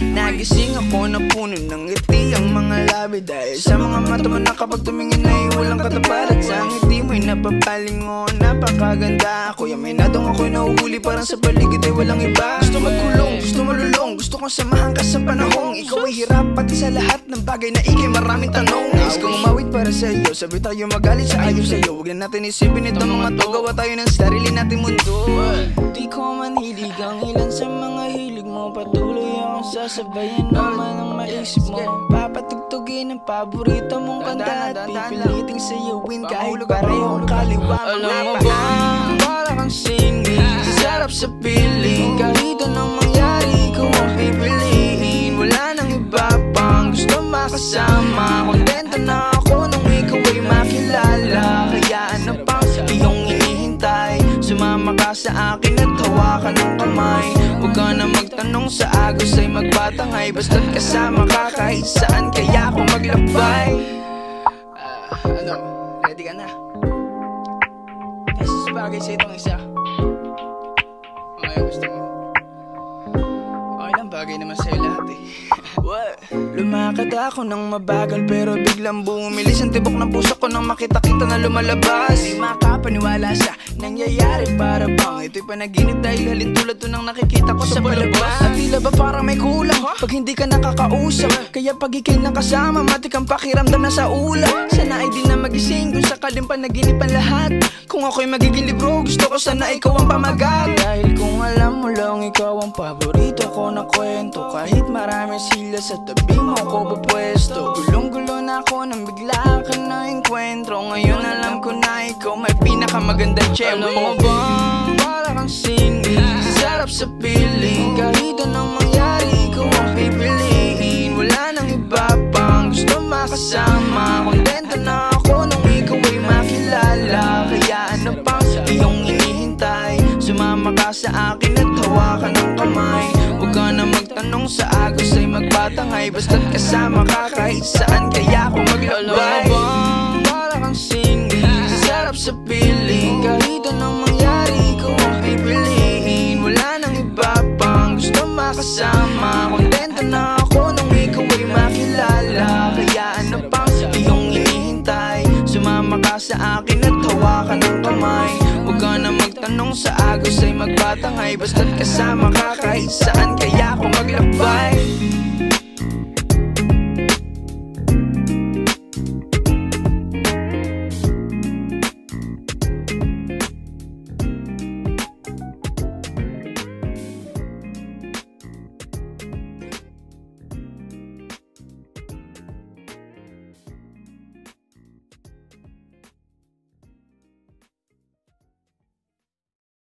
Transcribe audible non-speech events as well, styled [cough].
Nagising ako na puno ng ngiti ang mga labi. Dahil sa mga mata mo na kapag tumingin ay walang kataparan Sa ngiti mo'y napapalingon, napakaganda. Kuya may nadong ako'y nahuhuli parang sa paligid ay walang iba. Gusto magkulong, gusto malulong, gusto kong samahan ka sa panahong. Ikaw ay hirap pati sa lahat ng bagay na ikay maraming tanong. Nais kong umawit para sa iyo, sabi tayo magalit sa ayaw sa iyo Huwag na natin isipin itong mga to, gawa tayo ng sarili nating mundo. Di ko man hilig ang ilan sa mga hilig mo Patuloy akong sasabayan naman ang maisip mo. Papatugtugin ang paborito mong kanta At pipiliting sayawin kahit parehong kaliwa. Alam mo ba, para kang singing [laughs] Sarap sa piling. Kahit anong mangyari ko ang pipiliin Wala nang iba pang gusto makasama. Kontento na sa akin at hawakan ng kamay. Huwag ka na magtanong sa agos ay magpatangay. Basta't kasama ka kahit saan kaya ako maglakbay. Ah, Ano, ready ka na? This is bagay sa itong isa. Okay, gusto mo bagay naman sa'yo lahat eh. [laughs] What? Lumakad ako ng mabagal pero biglang bumilis Ang tibok ng puso ko nang makita-kita na lumalabas. Di makapaniwala sa nangyayari para bang Ito'y panaginip dahil halin tulad to nang nakikita ko sa palabas. At tila ba parang may kulang pag hindi ka nakakausap Kaya pag ikay nakasama matik ang pakiramdam na sa ula Sana ay di na magising kung sakaling panaginip ang lahat. Kung ako'y magiging libro gusto ko sana ikaw ang pamagat. Dahil kung alam mo lang ikaw ang paborito ko na kwento Kahit maraming sila sa tabi mo ko pupwesto Gulong-gulo na ako nang bigla ka na enkwentro Ngayon alam ko na ikaw may pinakamagandang tiyempo Alam mo ba, para kang singing Sarap sa piling. Kahit anong mangyari ko ang pipiliin. Wala nang iba pang gusto makasama. Kontento na ako nung ikaw ay makilala. Kaya ano pang iyong inihintay Sumama ka sa akin at hawakan ng kamay magtanong sa agos ay magpatangay Basta't kasama ka kahit saan kaya ako maglakbay Para kang singing Sarap sa piling Kahit anong mangyari ko ang pipiliin. Wala nang iba pang gusto makasama. Kontento na ako nung ikaw ay makilala. Kaya ano pang iyong inihintay Sumama ka sa akin at hawakan ng kamay. Huwag ka na magtanong sa agos ay magpatangay Basta't kasama ka kahit saan